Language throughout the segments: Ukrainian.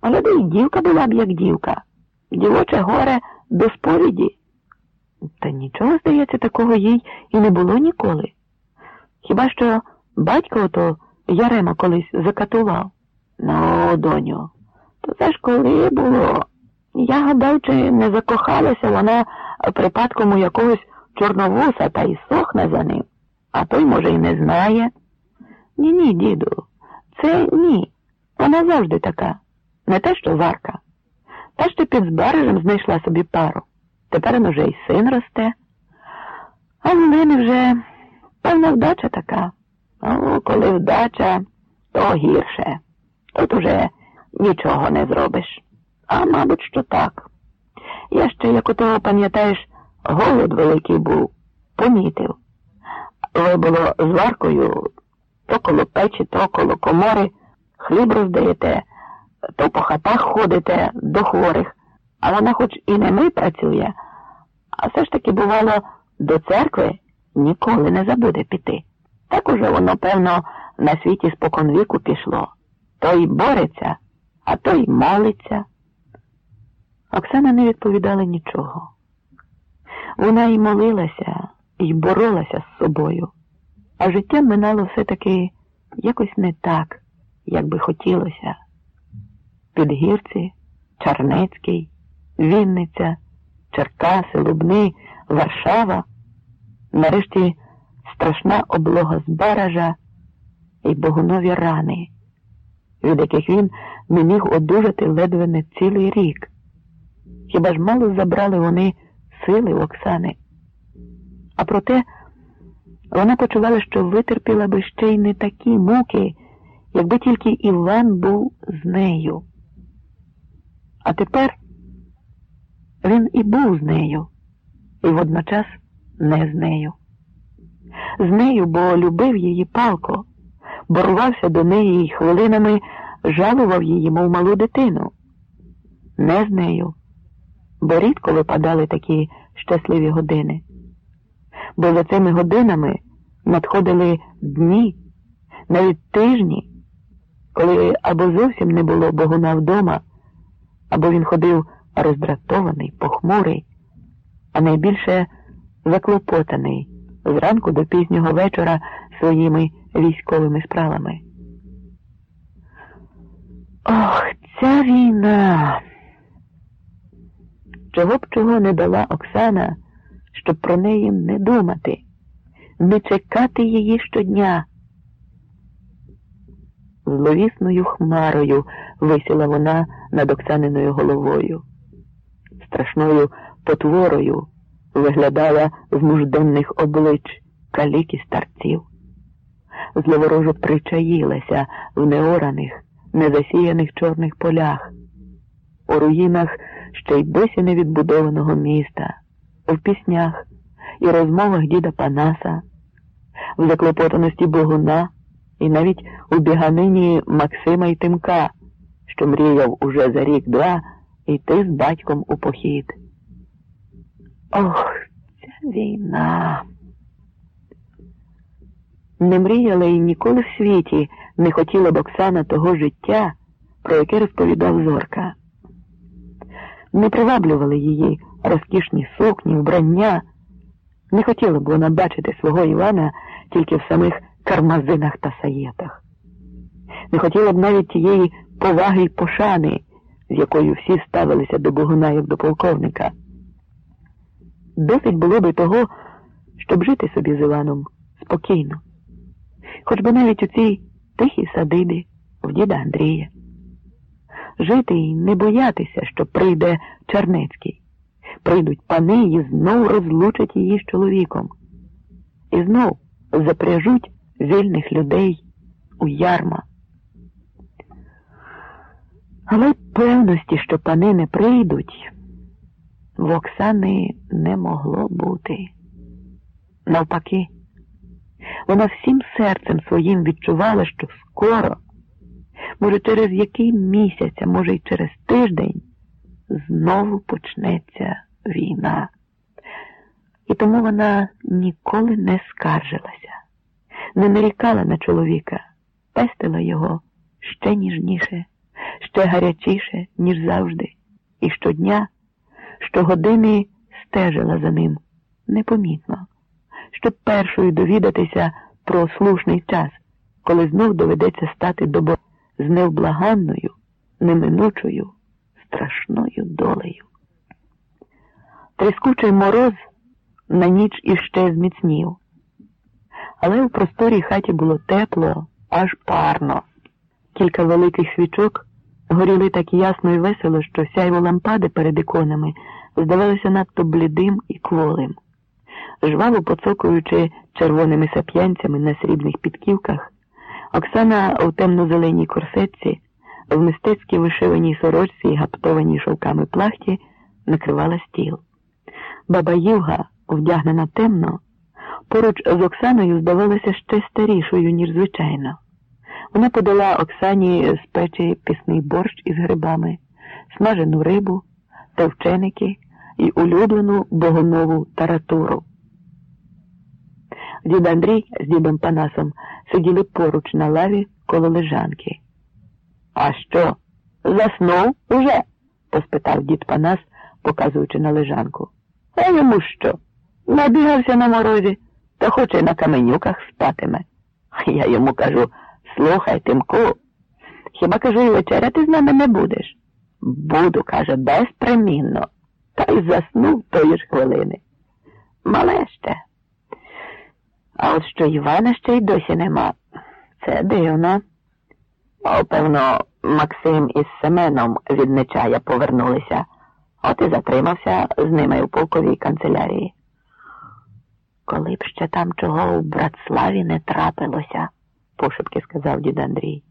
Але де й дівка була б як дівка. Дівоче горе до сповіді. Та нічого, здається, такого їй і не було ніколи. Хіба що батько ото Ярема колись закатував. Ну, доню, то це ж коли було. Я гадав, чи не закохалася вона припадком у якогось чорновуса та й сохне за ним, а той, може, й не знає. Ні, ні, діду, це ні. Вона завжди така. Не те, що Варка. Та ще під збережем знайшла собі пару. Тепер уже й син росте. А в мене вже певна вдача така. Ну, коли вдача, то гірше. Тут уже нічого не зробиш. А мабуть, що так. Я ще, як у того, пам'ятаєш, голод великий був, помітив. Ви було з Варкою то коло печі, то коло комори, хліб роздаєте, то по хатах ходите до хворих, а вона хоч і не ми працює, а все ж таки, бувало, до церкви ніколи не забуде піти. Так уже воно, певно, на світі споконвіку пішло. Той бореться, а той молиться. Оксана не відповідала нічого. Вона й молилася, і боролася з собою, а життя минало все-таки якось не так, як би хотілося. Підгірці, Чарнецький, Вінниця, Черкаси, Лубни, Варшава, нарешті страшна облога з баража і богунові рани, від яких він не міг одужати ледве не цілий рік. Хіба ж мало забрали вони сили Оксани? А проте вона почувала, що витерпіла би ще й не такі муки, якби тільки Іван був з нею. А тепер він і був з нею, і водночас не з нею. З нею, бо любив її палко, борвався до неї і хвилинами жалував її, мов малу дитину. Не з нею, бо рідко випадали такі щасливі години. Бо за цими годинами надходили дні, навіть тижні, коли або зовсім не було богуна вдома, або він ходив роздратований, похмурий, а найбільше заклопотаний зранку до пізнього вечора своїми військовими справами. Ох, ця війна. Чого б чого не дала Оксана, щоб про неї не думати, не чекати її щодня. Зловісною хмарою висіла вона над Оксаниною головою. Страшною потворою виглядала з нужденних облич калік і старців. Зловорожо причаїлася в неораних, незасіяних чорних полях, у руїнах ще й досі невідбудованого міста, в піснях і розмовах діда Панаса, в заклопотаності Богуна і навіть у біганині Максима і Тимка, що мріяв уже за рік-два йти з батьком у похід. Ох, ця війна. Не мріяла і ніколи в світі не хотіла б Оксана того життя, про яке розповідав Зорка. Не приваблювали її розкішні сукні, вбрання. Не хотіла б вона бачити свого Івана тільки в самих кармазинах та саєтах. Не хотіла б навіть тієї поваги й пошани, з якою всі ставилися до Богуна як до полковника. Досить було би того, щоб жити собі з Іваном спокійно, хоч би навіть у цій тихій садибі в діда Андрія. Жити і не боятися, що прийде Чернецький, прийдуть пани і знов розлучать її з чоловіком, і знов запряжуть вільних людей у ярма. Але певності, що пани не прийдуть, в Оксани не могло бути. Навпаки, вона всім серцем своїм відчувала, що скоро, може, через який місяць, а може, й через тиждень, знову почнеться війна. І тому вона ніколи не скаржилася, не нарікала на чоловіка, пестила його ще ніжніше ще гарячіше, ніж завжди, і щодня, щогодини стежила за ним непомітно, щоб першою довідатися про слушний час, коли знов доведеться стати до бо з невблаганною, неминучою, страшною долею. Тріскучий мороз на ніч іще зміцнів, але у просторій хаті було тепло, аж парно. Кілька великих свічок горіли так ясно і весело, що сяйво лампади перед іконами здавалося надто блідим і кволим. Жваво поцокуючи червоними сап'янцями на срібних підківках, Оксана у темно-зеленій корсетці, в мистецькій вишиваній сорочці і гаптованій шовками плахті накривала стіл. Баба Юга, вдягнена темно, поруч з Оксаною здавалася ще старішою, ніж звичайно. Вона подала Оксані з печі пісний борщ із грибами, смажену рибу, товченики і улюблену богонову таратуру. Дід Андрій з дідом Панасом сиділи поруч на лаві коло лежанки. А що? Заснув уже? поспитав дід Панас, показуючи на лежанку. А йому що? Набігався на морозі, та хоче на каменюках спатиме. Я йому кажу слухай, Тимку, хіба кажу, і вечеряти з нами не будеш? Буду, каже, безпримінно. Та й заснув тої ж хвилини. Мале ще. А от що Івана ще й досі нема. Це дивно. О, певно, Максим із Семеном від Нечая повернулися, от і затримався з ними у полковій канцелярії. Коли б ще там чого у Братславі не трапилося, пошепки сказав дід Андрій.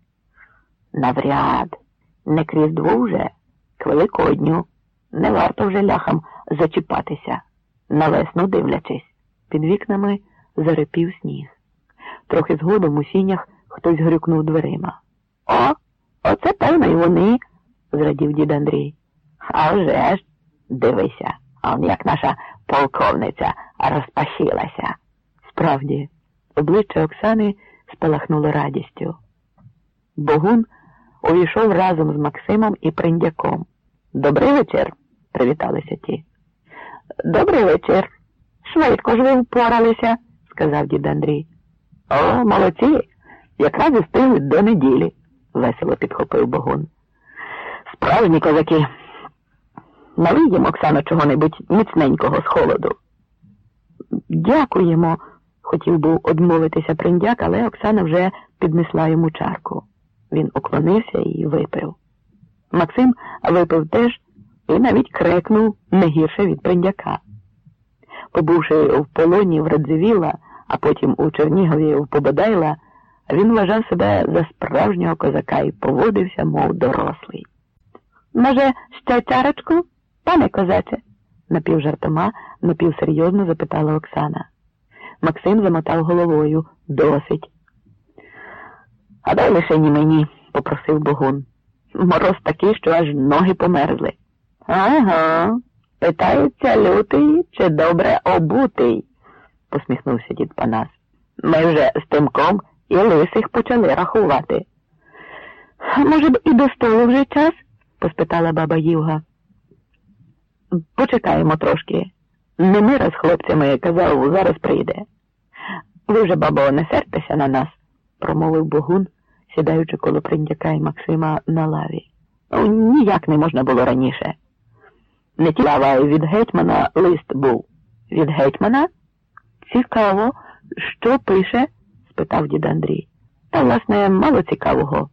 Навряд, не крізь вже, к Великодню. Не варто вже ляхам зачіпатися, на весну дивлячись. Під вікнами зарепів сніг. Трохи згодом у сінях хтось грюкнув дверима. О, оце певно й вони, зрадів дід Андрій. А вже ж, дивися, он як наша полковниця розпахілася. Справді, обличчя Оксани спалахнуло радістю. Богун увійшов разом з Максимом і Приндяком. Добрий вечір, привіталися ті. Добрий вечір. Швидко ж ви впоралися, сказав дід Андрій. О, молодці, якраз і встигли до неділі, весело підхопив Богун. Справжні козаки. Налиємо, Оксано, чого-небудь міцненького з холоду. Дякуємо, хотів був одмовитися приндяк, але Оксана вже піднесла йому чарку. Він уклонився і випив. Максим випив теж і навіть крекнув не гірше від приндяка. Побувши в полоні в Радзивіла, а потім у Чернігові в Пободайла, він вважав себе за справжнього козака і поводився, мов дорослий. Може, ще чарочку, пане козаче? напівжартома, напівсерйозно запитала Оксана. Максим замотав головою досить. А дай лише ні мені, попросив Богун. Мороз такий, що аж ноги померзли. Ага, питається лютий чи добре обутий, посміхнувся дід Панас. Ми вже з тимком і лисих почали рахувати. Може б, і до столу вже час? поспитала баба Юга. Почекаємо трошки. Не мира з хлопцями казав, зараз прийде. Ви вже, бабо, не сертеся на нас, промовив Богун, сідаючи коло приндяка і Максима на лаві. Ну, ніяк не можна було раніше. Не тілава від гетьмана лист був. Від гетьмана? Цікаво, що пише? спитав дід Андрій. Та, власне, мало цікавого.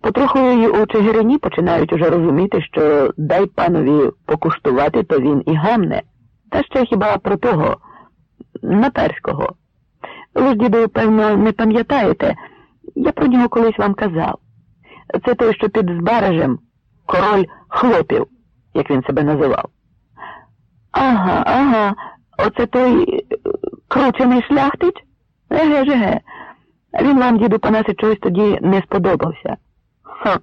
Потроху у Чигирині починають уже розуміти, що дай панові покуштувати, то він і гамне. Та ще хіба про того Наперського. Ви ж, діду, певно, не пам'ятаєте, я про нього колись вам казав. Це той, що під Збаражем король хлопів, як він себе називав. Ага, ага, оце той кручений шляхтич? Еге ж, еге. Він вам, діду Панаси, чогось тоді не сподобався. Ха,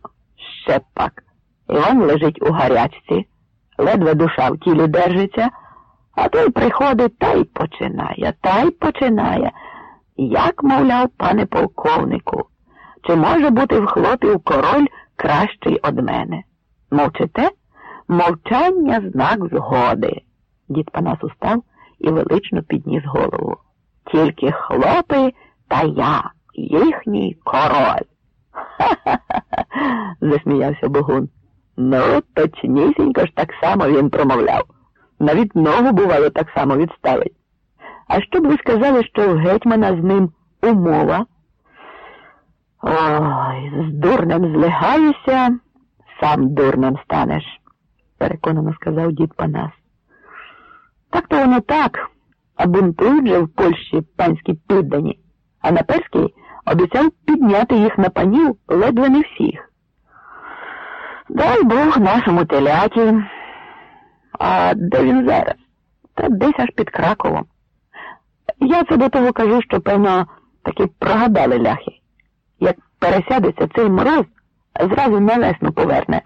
ще пак. Іван лежить у гарячці, ледве душа в тілі держиться, а той приходить та й починає, та й починає. Як, мовляв, пане полковнику, чи може бути в хлопів король кращий од мене. Мовчите? Мовчання знак згоди. Дід Панас устав і велично підніс голову. Тільки хлопи та я, їхній король. Ха-ха-ха, засміявся Богун. Ну, точнісінько ж так само він промовляв. Навіть ногу, бувало, так само відставить. А що б ви сказали, що в гетьмана з ним умова? Ой, з дурнем злягаюся, сам дурнем станеш, переконано сказав дід Панас. Так то воно так, а бунтують же в Польщі панські піддані, а Наперський обіцяв підняти їх на панів ледве не всіх. Дай Бог нашому теляті. А де він зараз? Та десь аж під Краковом. Я це до того кажу, що, певно, таки прогадали ляхи. Як пересядеться цей мороз, зразу на весну поверне.